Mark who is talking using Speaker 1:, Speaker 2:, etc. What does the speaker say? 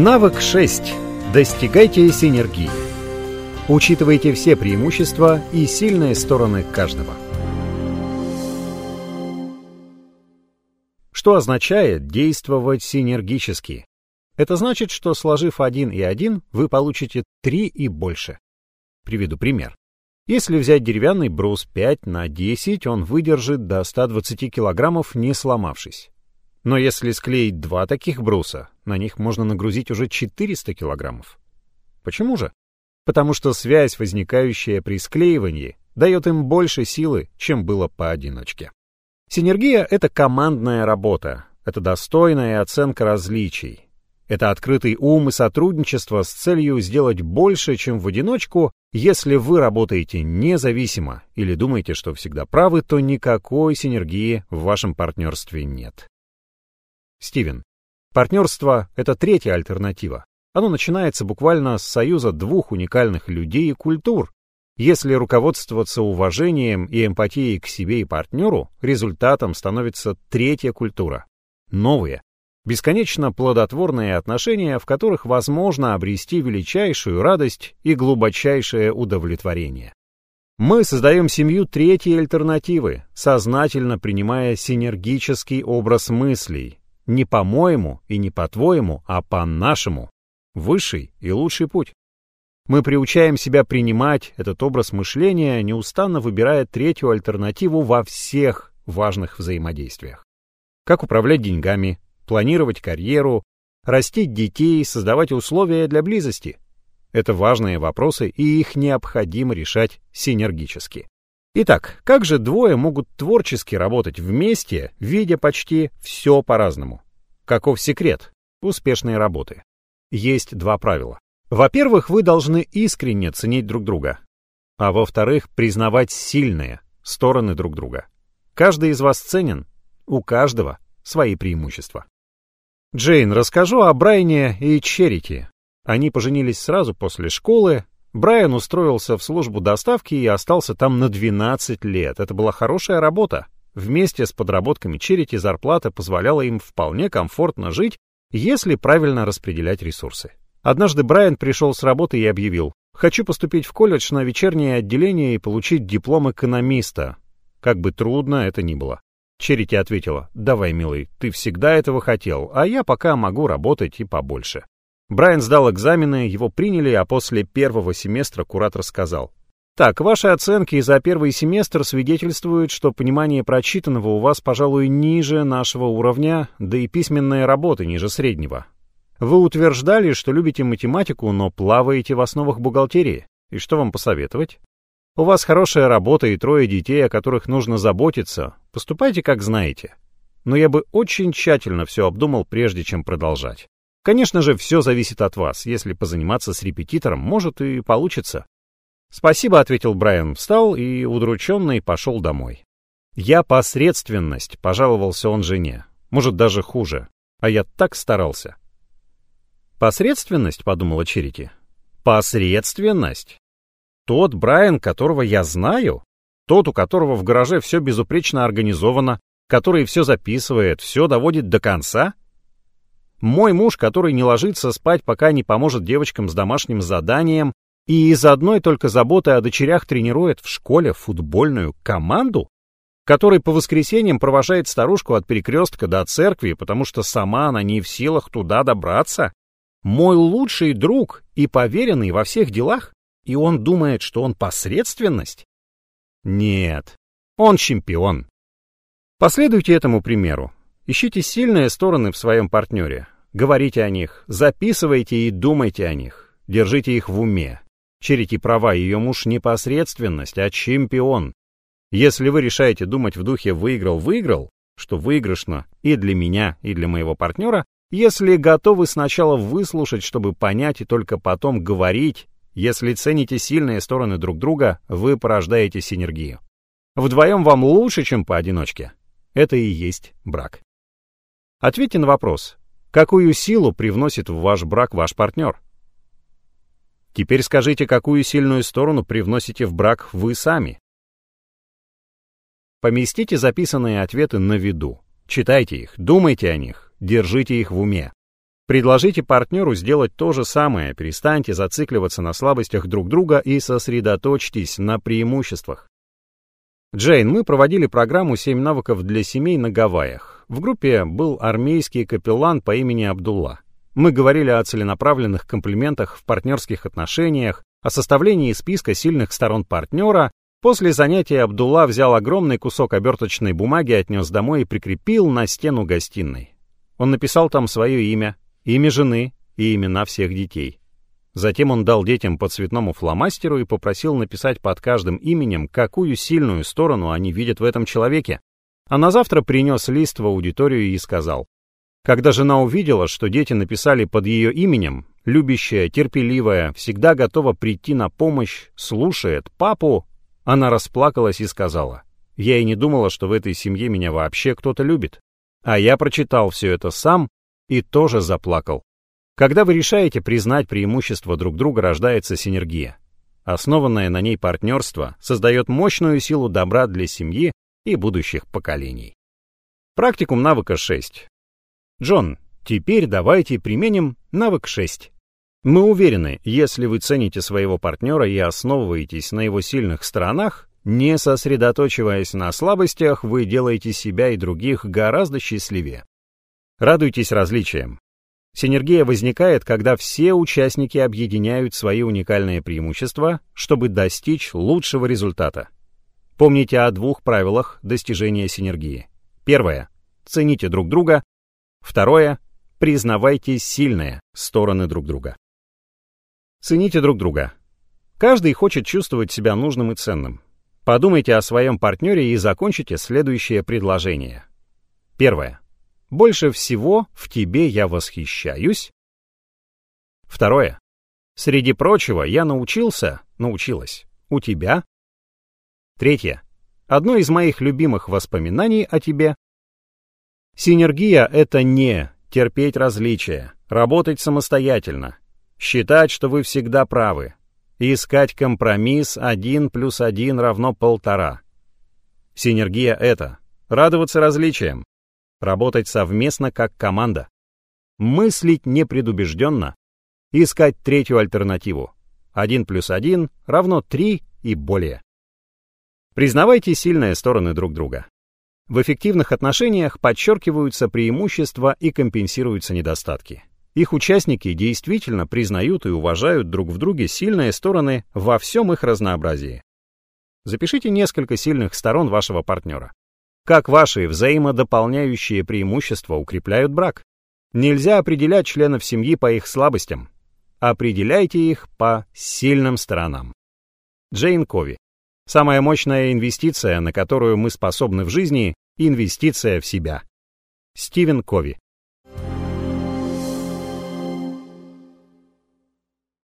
Speaker 1: Навык 6. Достигайте синергии. Учитывайте все преимущества и сильные стороны каждого. Что означает действовать синергически? Это значит, что сложив 1 и 1, вы получите 3 и больше. Приведу пример. Если взять деревянный брус 5 на 10, он выдержит до 120 килограммов, не сломавшись. Но если склеить два таких бруса, на них можно нагрузить уже 400 килограммов. Почему же? Потому что связь, возникающая при склеивании, дает им больше силы, чем было поодиночке. Синергия — это командная работа, это достойная оценка различий, это открытый ум и сотрудничество с целью сделать больше, чем в одиночку. Если вы работаете независимо или думаете, что всегда правы, то никакой синергии в вашем партнерстве нет. Стивен. Партнерство — это третья альтернатива. Оно начинается буквально с союза двух уникальных людей и культур. Если руководствоваться уважением и эмпатией к себе и партнеру, результатом становится третья культура. Новые, бесконечно плодотворные отношения, в которых возможно обрести величайшую радость и глубочайшее удовлетворение. Мы создаем семью третьей альтернативы, сознательно принимая синергический образ мыслей, не по-моему и не по-твоему, а по-нашему. Высший и лучший путь. Мы приучаем себя принимать этот образ мышления, неустанно выбирая третью альтернативу во всех важных взаимодействиях. Как управлять деньгами, планировать карьеру, растить детей, создавать условия для близости. Это важные вопросы, и их необходимо решать синергически. Итак, как же двое могут творчески работать вместе, видя почти все по-разному? Каков секрет успешной работы? Есть два правила. Во-первых, вы должны искренне ценить друг друга. А во-вторых, признавать сильные стороны друг друга. Каждый из вас ценен, у каждого свои преимущества. Джейн, расскажу о Брайне и Черити. Они поженились сразу после школы. Брайан устроился в службу доставки и остался там на 12 лет. Это была хорошая работа. Вместе с подработками Черити зарплата позволяла им вполне комфортно жить, если правильно распределять ресурсы. Однажды Брайан пришел с работы и объявил, «Хочу поступить в колледж на вечернее отделение и получить диплом экономиста». Как бы трудно это ни было. Черити ответила, «Давай, милый, ты всегда этого хотел, а я пока могу работать и побольше». Брайан сдал экзамены, его приняли, а после первого семестра куратор сказал, «Так, ваши оценки за первый семестр свидетельствуют, что понимание прочитанного у вас, пожалуй, ниже нашего уровня, да и письменная работа ниже среднего. Вы утверждали, что любите математику, но плаваете в основах бухгалтерии. И что вам посоветовать? У вас хорошая работа и трое детей, о которых нужно заботиться. Поступайте как знаете. Но я бы очень тщательно все обдумал, прежде чем продолжать. Конечно же, все зависит от вас. Если позаниматься с репетитором, может и получится. Спасибо, ответил Брайан, встал и удрученный пошел домой. Я посредственность, пожаловался он жене. Может, даже хуже. А я так старался. Посредственность, подумала Черити. Посредственность. Тот Брайан, которого я знаю, тот, у которого в гараже все безупречно организовано, который все записывает, все доводит до конца? Мой муж, который не ложится спать, пока не поможет девочкам с домашним заданием, и из одной только заботы о дочерях тренирует в школе футбольную команду? Который по воскресеньям провожает старушку от перекрестка до церкви, потому что сама она не в силах туда добраться? Мой лучший друг и поверенный во всех делах? и он думает, что он посредственность? Нет, он чемпион. Последуйте этому примеру. Ищите сильные стороны в своем партнере. Говорите о них, записывайте и думайте о них. Держите их в уме. Черите права, ее муж не посредственность, а чемпион. Если вы решаете думать в духе «выиграл-выиграл», что выигрышно и для меня, и для моего партнера, если готовы сначала выслушать, чтобы понять, и только потом говорить, если цените сильные стороны друг друга, вы порождаете синергию. Вдвоем вам лучше, чем поодиночке. Это и есть брак. Ответьте на вопрос, какую силу привносит в ваш брак ваш партнер? Теперь скажите, какую сильную сторону привносите в брак вы сами? Поместите записанные ответы на виду. Читайте их, думайте о них, держите их в уме. Предложите партнеру сделать то же самое, перестаньте зацикливаться на слабостях друг друга и сосредоточьтесь на преимуществах. Джейн, мы проводили программу «7 навыков для семей» на Гавайях. В группе был армейский капеллан по имени Абдулла. Мы говорили о целенаправленных комплиментах в партнерских отношениях, о составлении списка сильных сторон партнера. После занятия Абдулла взял огромный кусок оберточной бумаги, отнес домой и прикрепил на стену гостиной. Он написал там свое имя, имя жены и имена всех детей. Затем он дал детям по цветному фломастеру и попросил написать под каждым именем, какую сильную сторону они видят в этом человеке. А на завтра принес лист в аудиторию и сказал, когда жена увидела, что дети написали под ее именем, любящая, терпеливая, всегда готова прийти на помощь, слушает папу, она расплакалась и сказала, «Я и не думала, что в этой семье меня вообще кто-то любит. А я прочитал все это сам и тоже заплакал. Когда вы решаете признать преимущество друг друга, рождается синергия. Основанное на ней партнерство создает мощную силу добра для семьи и будущих поколений. Практикум навыка 6. Джон, теперь давайте применим навык 6. Мы уверены, если вы цените своего партнера и основываетесь на его сильных сторонах, не сосредоточиваясь на слабостях, вы делаете себя и других гораздо счастливее. Радуйтесь различиям. Синергия возникает, когда все участники объединяют свои уникальные преимущества, чтобы достичь лучшего результата. Помните о двух правилах достижения синергии. Первое. Цените друг друга. Второе. Признавайте сильные стороны друг друга. Цените друг друга. Каждый хочет чувствовать себя нужным и ценным. Подумайте о своем партнере и закончите следующее предложение. Первое. Больше всего в тебе я восхищаюсь. Второе. Среди прочего, я научился, научилась, у тебя. Третье. Одно из моих любимых воспоминаний о тебе. Синергия — это не терпеть различия, работать самостоятельно, считать, что вы всегда правы, искать компромисс один плюс один равно полтора. Синергия — это радоваться различиям, работать совместно как команда, мыслить непредубежденно, искать третью альтернативу. 1 плюс 1 равно 3 и более. Признавайте сильные стороны друг друга. В эффективных отношениях подчеркиваются преимущества и компенсируются недостатки. Их участники действительно признают и уважают друг в друге сильные стороны во всем их разнообразии. Запишите несколько сильных сторон вашего партнера. Как ваши взаимодополняющие преимущества укрепляют брак? Нельзя определять членов семьи по их слабостям. Определяйте их по сильным сторонам. Джейн Кови. Самая мощная инвестиция, на которую мы способны в жизни – инвестиция в себя. Стивен Кови.